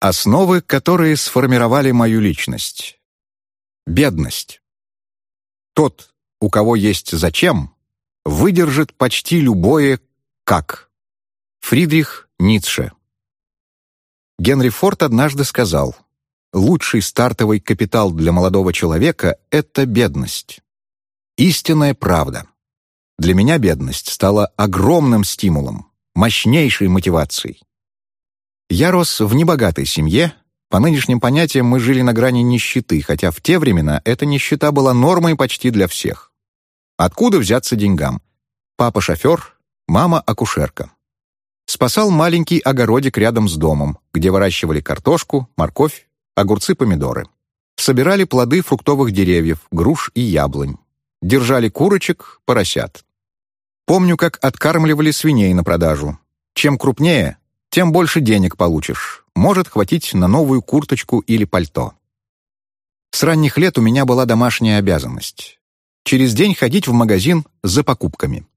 Основы, которые сформировали мою личность. Бедность. Тот, у кого есть «зачем», выдержит почти любое «как». Фридрих Ницше. Генри Форд однажды сказал, «Лучший стартовый капитал для молодого человека — это бедность». Истинная правда. Для меня бедность стала огромным стимулом, мощнейшей мотивацией. Я рос в небогатой семье. По нынешним понятиям мы жили на грани нищеты, хотя в те времена эта нищета была нормой почти для всех. Откуда взяться деньгам? Папа шофер, мама акушерка. Спасал маленький огородик рядом с домом, где выращивали картошку, морковь, огурцы, помидоры. Собирали плоды фруктовых деревьев, груш и яблонь. Держали курочек, поросят. Помню, как откармливали свиней на продажу. Чем крупнее, тем больше денег получишь. Может хватить на новую курточку или пальто. С ранних лет у меня была домашняя обязанность. Через день ходить в магазин за покупками.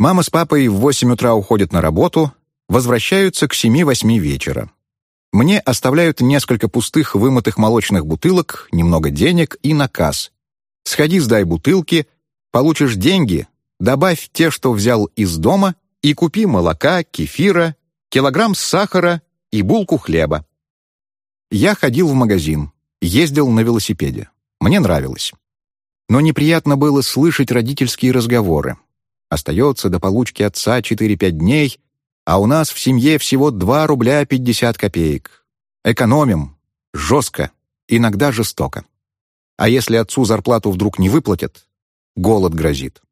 Мама с папой в 8 утра уходят на работу, возвращаются к 7-8 вечера. Мне оставляют несколько пустых вымытых молочных бутылок, немного денег и наказ. Сходи, сдай бутылки, получишь деньги, добавь те, что взял из дома, и купи молока, кефира, килограмм сахара и булку хлеба. Я ходил в магазин, ездил на велосипеде. Мне нравилось. Но неприятно было слышать родительские разговоры. Остается до получки отца 4-5 дней, а у нас в семье всего 2 рубля 50 копеек. Экономим. Жестко. Иногда жестоко. А если отцу зарплату вдруг не выплатят, голод грозит.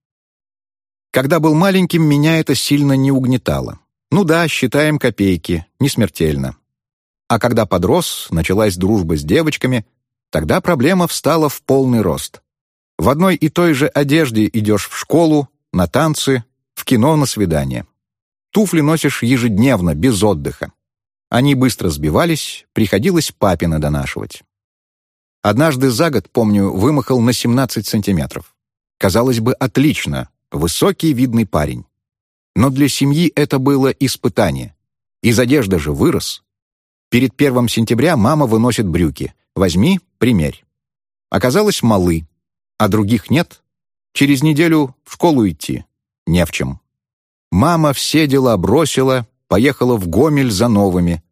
Когда был маленьким, меня это сильно не угнетало. Ну да, считаем копейки, не смертельно. А когда подрос, началась дружба с девочками, тогда проблема встала в полный рост. В одной и той же одежде идешь в школу, на танцы, в кино, на свидание. Туфли носишь ежедневно, без отдыха. Они быстро сбивались, приходилось папе донашивать. Однажды за год, помню, вымахал на 17 сантиметров. Казалось бы, отлично, высокий видный парень. Но для семьи это было испытание. Из одежды же вырос. Перед первым сентября мама выносит брюки. Возьми, примерь. Оказалось, малы. А других нет. Через неделю в школу идти. Не в чем. Мама все дела бросила, поехала в Гомель за новыми.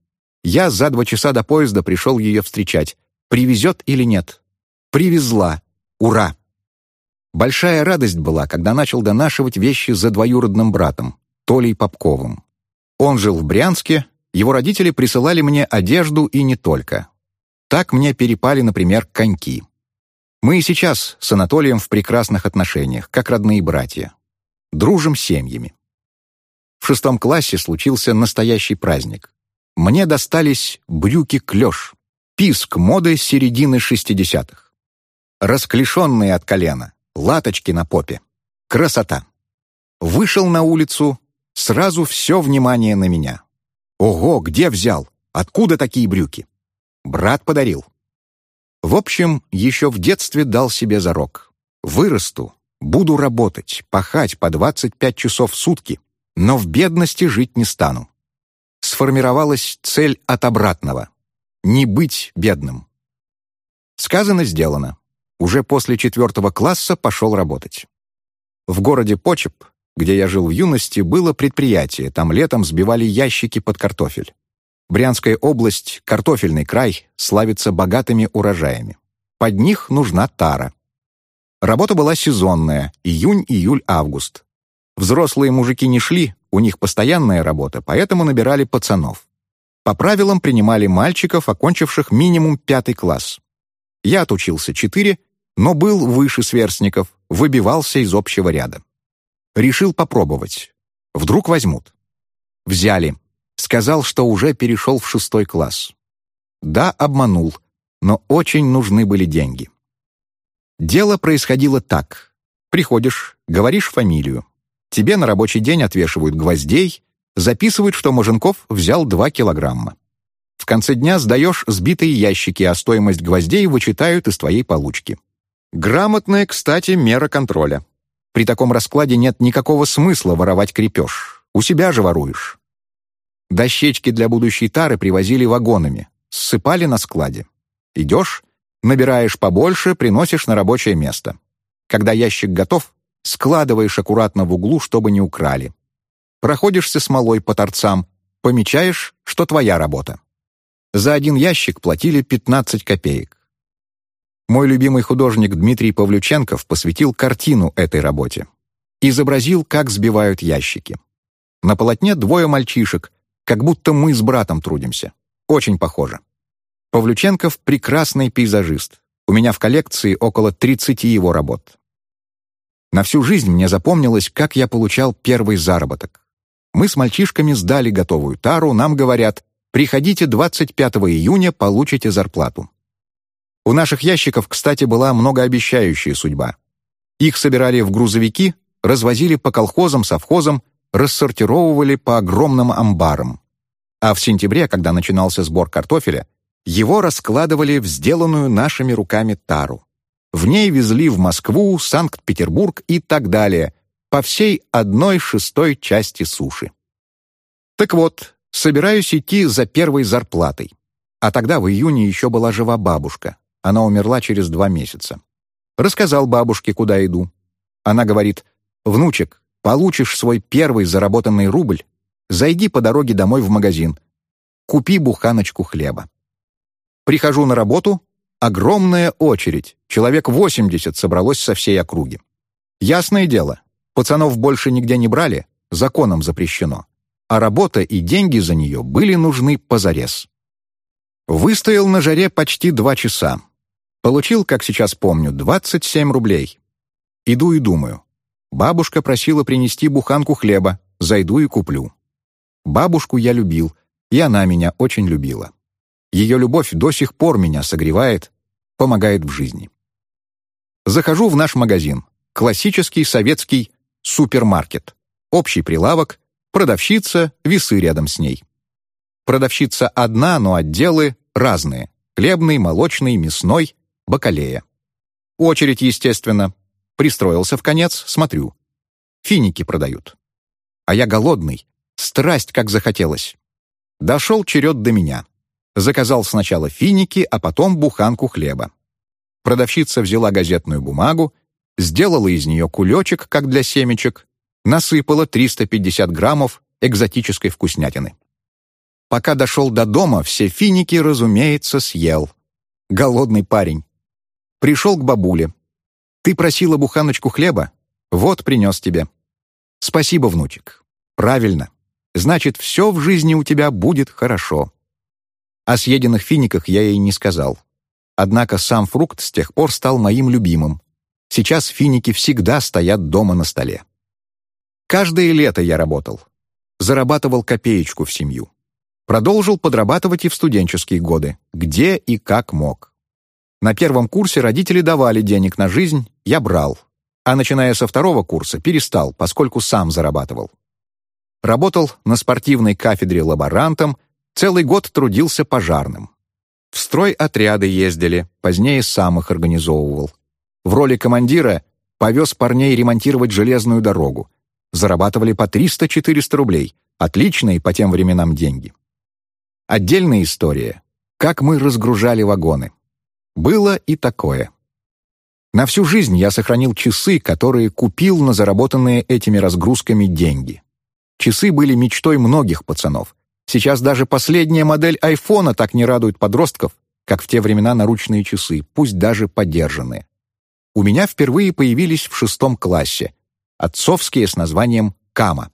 Я за два часа до поезда пришел ее встречать. Привезет или нет? Привезла. Ура! Большая радость была, когда начал донашивать вещи за двоюродным братом, Толей Попковым. Он жил в Брянске, его родители присылали мне одежду и не только. Так мне перепали, например, коньки. Мы и сейчас с Анатолием в прекрасных отношениях, как родные братья. Дружим семьями. В шестом классе случился настоящий праздник. Мне достались брюки-клёш, писк моды середины шестидесятых. Расклешенные от колена, латочки на попе. Красота. Вышел на улицу, сразу все внимание на меня. Ого, где взял? Откуда такие брюки? Брат подарил. В общем, еще в детстве дал себе зарок. Вырасту, буду работать, пахать по 25 часов в сутки, но в бедности жить не стану. Сформировалась цель от обратного — не быть бедным. Сказано, сделано уже после четвертого класса пошел работать. В городе Почеп, где я жил в юности, было предприятие, там летом сбивали ящики под картофель. Брянская область, картофельный край, славится богатыми урожаями. Под них нужна тара. Работа была сезонная, июнь, июль, август. Взрослые мужики не шли, у них постоянная работа, поэтому набирали пацанов. По правилам принимали мальчиков, окончивших минимум пятый класс. Я отучился четыре, но был выше сверстников, выбивался из общего ряда. Решил попробовать. Вдруг возьмут. Взяли. Сказал, что уже перешел в шестой класс. Да, обманул, но очень нужны были деньги. Дело происходило так. Приходишь, говоришь фамилию. Тебе на рабочий день отвешивают гвоздей, записывают, что Моженков взял 2 килограмма. В конце дня сдаешь сбитые ящики, а стоимость гвоздей вычитают из твоей получки. Грамотная, кстати, мера контроля. При таком раскладе нет никакого смысла воровать крепеж. У себя же воруешь. Дощечки для будущей тары привозили вагонами. ссыпали на складе. Идешь, набираешь побольше, приносишь на рабочее место. Когда ящик готов, складываешь аккуратно в углу, чтобы не украли. Проходишься смолой по торцам, помечаешь, что твоя работа. За один ящик платили 15 копеек. Мой любимый художник Дмитрий Павлюченков посвятил картину этой работе. Изобразил, как сбивают ящики. На полотне двое мальчишек, как будто мы с братом трудимся. Очень похоже. Павлюченков — прекрасный пейзажист. У меня в коллекции около 30 его работ. На всю жизнь мне запомнилось, как я получал первый заработок. Мы с мальчишками сдали готовую тару, нам говорят, приходите 25 июня, получите зарплату. У наших ящиков, кстати, была многообещающая судьба. Их собирали в грузовики, развозили по колхозам, совхозам, рассортировывали по огромным амбарам. А в сентябре, когда начинался сбор картофеля, его раскладывали в сделанную нашими руками тару. В ней везли в Москву, Санкт-Петербург и так далее, по всей одной шестой части суши. Так вот, собираюсь идти за первой зарплатой. А тогда в июне еще была жива бабушка. Она умерла через два месяца. Рассказал бабушке, куда иду. Она говорит, «Внучек, получишь свой первый заработанный рубль, зайди по дороге домой в магазин, купи буханочку хлеба». Прихожу на работу, огромная очередь, человек 80 собралось со всей округи. Ясное дело, пацанов больше нигде не брали, законом запрещено, а работа и деньги за нее были нужны позарез. Выстоял на жаре почти два часа. Получил, как сейчас помню, 27 рублей. Иду и думаю. Бабушка просила принести буханку хлеба, зайду и куплю. Бабушку я любил, и она меня очень любила. Ее любовь до сих пор меня согревает, помогает в жизни. Захожу в наш магазин. Классический советский супермаркет. Общий прилавок, продавщица, весы рядом с ней. Продавщица одна, но отделы разные. Хлебный, молочный, мясной, бакалея. Очередь, естественно. Пристроился в конец, смотрю. Финики продают. А я голодный, страсть как захотелось. Дошел черед до меня. Заказал сначала финики, а потом буханку хлеба. Продавщица взяла газетную бумагу, сделала из нее кулечек, как для семечек, насыпала 350 граммов экзотической вкуснятины. Пока дошел до дома, все финики, разумеется, съел. Голодный парень. Пришел к бабуле. «Ты просила буханочку хлеба? Вот, принес тебе». «Спасибо, внучек. Правильно. Значит, все в жизни у тебя будет хорошо». О съеденных финиках я ей не сказал. Однако сам фрукт с тех пор стал моим любимым. Сейчас финики всегда стоят дома на столе. Каждое лето я работал. Зарабатывал копеечку в семью. Продолжил подрабатывать и в студенческие годы, где и как мог. На первом курсе родители давали денег на жизнь, я брал. А начиная со второго курса перестал, поскольку сам зарабатывал. Работал на спортивной кафедре лаборантом, целый год трудился пожарным. В строй отряды ездили, позднее сам их организовывал. В роли командира повез парней ремонтировать железную дорогу. Зарабатывали по 300-400 рублей. Отличные по тем временам деньги. Отдельная история. Как мы разгружали вагоны. Было и такое. На всю жизнь я сохранил часы, которые купил на заработанные этими разгрузками деньги. Часы были мечтой многих пацанов. Сейчас даже последняя модель айфона так не радует подростков, как в те времена наручные часы, пусть даже подержанные. У меня впервые появились в шестом классе, отцовские с названием «Кама».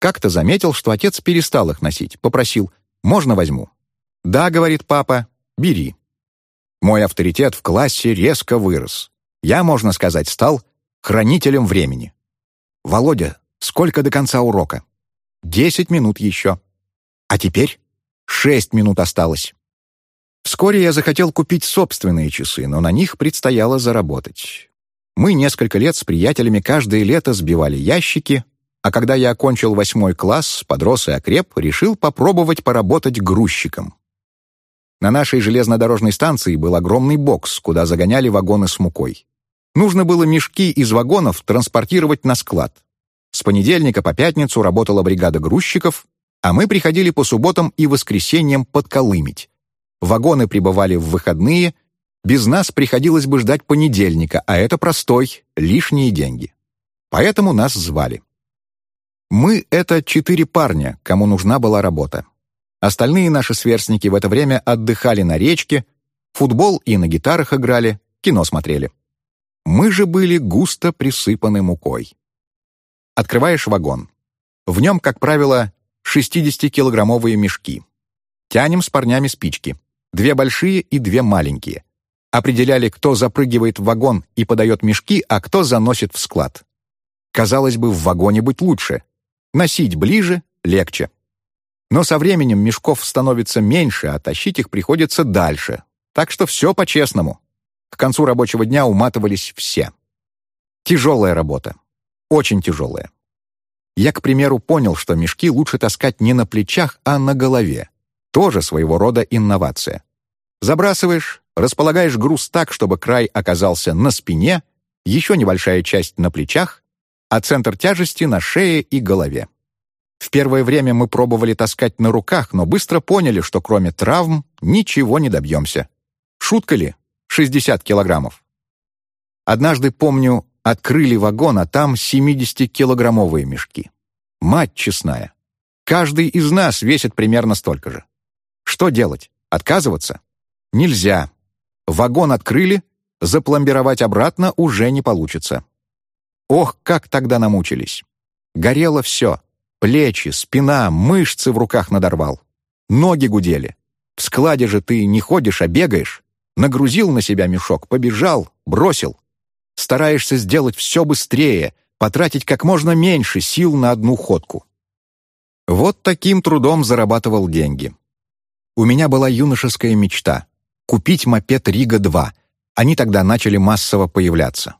Как-то заметил, что отец перестал их носить, попросил «Можно возьму?» «Да», — говорит папа, — «бери». Мой авторитет в классе резко вырос. Я, можно сказать, стал хранителем времени. «Володя, сколько до конца урока?» «Десять минут еще». А теперь шесть минут осталось. Вскоре я захотел купить собственные часы, но на них предстояло заработать. Мы несколько лет с приятелями каждое лето сбивали ящики, а когда я окончил восьмой класс, подрос и окреп, решил попробовать поработать грузчиком. На нашей железнодорожной станции был огромный бокс, куда загоняли вагоны с мукой. Нужно было мешки из вагонов транспортировать на склад. С понедельника по пятницу работала бригада грузчиков, а мы приходили по субботам и воскресеньям подколымить. вагоны прибывали в выходные, без нас приходилось бы ждать понедельника, а это простой, лишние деньги. Поэтому нас звали. Мы — это четыре парня, кому нужна была работа. Остальные наши сверстники в это время отдыхали на речке, футбол и на гитарах играли, кино смотрели. Мы же были густо присыпаны мукой. Открываешь вагон. В нем, как правило, 60-килограммовые мешки. Тянем с парнями спички. Две большие и две маленькие. Определяли, кто запрыгивает в вагон и подает мешки, а кто заносит в склад. Казалось бы, в вагоне быть лучше. Носить ближе — легче. Но со временем мешков становится меньше, а тащить их приходится дальше. Так что все по-честному. К концу рабочего дня уматывались все. Тяжелая работа. Очень тяжелая. Я, к примеру, понял, что мешки лучше таскать не на плечах, а на голове. Тоже своего рода инновация. Забрасываешь, располагаешь груз так, чтобы край оказался на спине, еще небольшая часть на плечах, а центр тяжести на шее и голове. В первое время мы пробовали таскать на руках, но быстро поняли, что кроме травм ничего не добьемся. Шутка ли? 60 килограммов. Однажды, помню, открыли вагон, а там 70-килограммовые мешки. Мать честная. Каждый из нас весит примерно столько же. Что делать? Отказываться? Нельзя. Вагон открыли, запломбировать обратно уже не получится. Ох, как тогда намучились. Горело все. Плечи, спина, мышцы в руках надорвал. Ноги гудели. В складе же ты не ходишь, а бегаешь. Нагрузил на себя мешок, побежал, бросил. Стараешься сделать все быстрее, потратить как можно меньше сил на одну ходку. Вот таким трудом зарабатывал деньги. У меня была юношеская мечта — купить мопед «Рига-2». Они тогда начали массово появляться.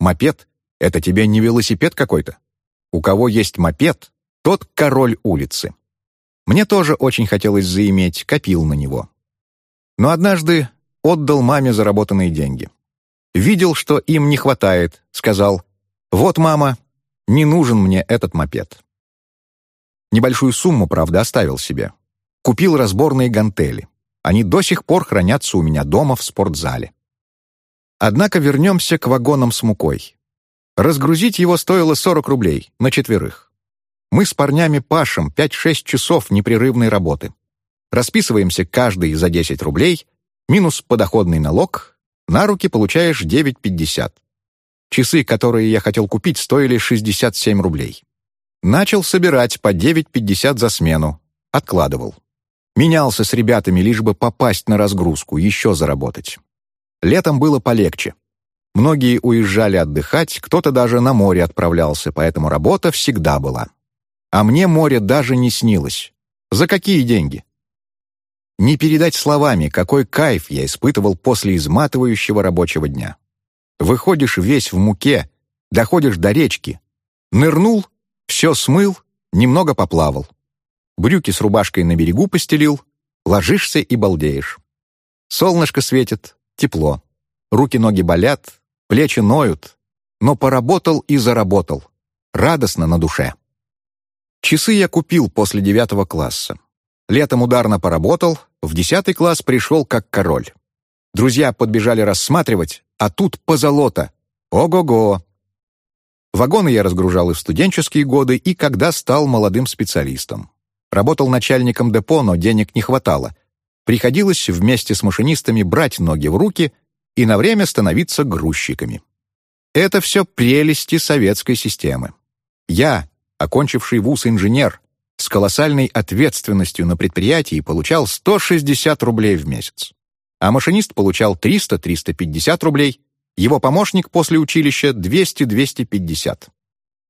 Мопед — это тебе не велосипед какой-то. У кого есть мопед, тот король улицы. Мне тоже очень хотелось заиметь, копил на него. Но однажды отдал маме заработанные деньги. Видел, что им не хватает, сказал, «Вот, мама, не нужен мне этот мопед». Небольшую сумму, правда, оставил себе. Купил разборные гантели. Они до сих пор хранятся у меня дома в спортзале. Однако вернемся к вагонам с мукой. Разгрузить его стоило 40 рублей на четверых. Мы с парнями пашем 5-6 часов непрерывной работы. Расписываемся каждый за 10 рублей, минус подоходный налог, на руки получаешь 9,50. Часы, которые я хотел купить, стоили 67 рублей. Начал собирать по 9,50 за смену. Откладывал. Менялся с ребятами, лишь бы попасть на разгрузку, еще заработать. Летом было полегче. Многие уезжали отдыхать, кто-то даже на море отправлялся, поэтому работа всегда была. А мне море даже не снилось. За какие деньги? Не передать словами, какой кайф я испытывал после изматывающего рабочего дня. Выходишь весь в муке, доходишь до речки. Нырнул, все смыл, немного поплавал. Брюки с рубашкой на берегу постелил, ложишься и балдеешь. Солнышко светит, тепло. Руки-ноги болят, плечи ноют, но поработал и заработал. Радостно на душе. Часы я купил после девятого класса. Летом ударно поработал, в десятый класс пришел как король. Друзья подбежали рассматривать, а тут позолота. Ого-го! Вагоны я разгружал и в студенческие годы, и когда стал молодым специалистом. Работал начальником депо, но денег не хватало. Приходилось вместе с машинистами брать ноги в руки и на время становиться грузчиками. Это все прелести советской системы. Я, окончивший вуз инженер, с колоссальной ответственностью на предприятии получал 160 рублей в месяц. А машинист получал 300-350 рублей, его помощник после училища 200-250.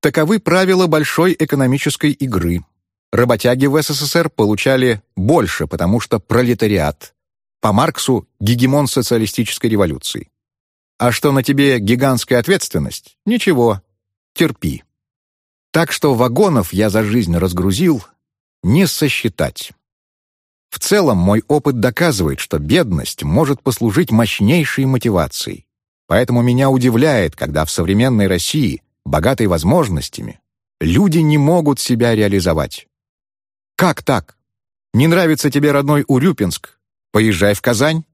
Таковы правила большой экономической игры. Работяги в СССР получали больше, потому что пролетариат. По Марксу – гегемон социалистической революции. А что на тебе гигантская ответственность? Ничего, терпи. Так что вагонов я за жизнь разгрузил не сосчитать. В целом, мой опыт доказывает, что бедность может послужить мощнейшей мотивацией. Поэтому меня удивляет, когда в современной России, богатой возможностями, люди не могут себя реализовать. Как так? Не нравится тебе родной Урюпинск? Поезжай в Казань.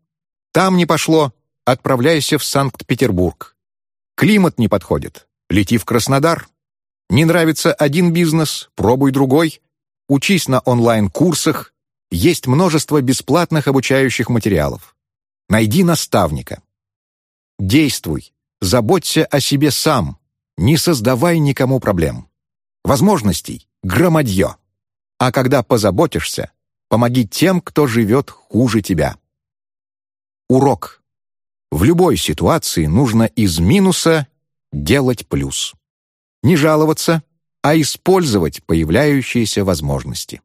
Там не пошло, отправляйся в Санкт-Петербург. Климат не подходит, лети в Краснодар. Не нравится один бизнес, пробуй другой. Учись на онлайн-курсах, есть множество бесплатных обучающих материалов. Найди наставника. Действуй, заботься о себе сам, не создавай никому проблем. Возможностей — громадье. А когда позаботишься, помоги тем, кто живет хуже тебя. Урок. В любой ситуации нужно из минуса делать плюс. Не жаловаться, а использовать появляющиеся возможности.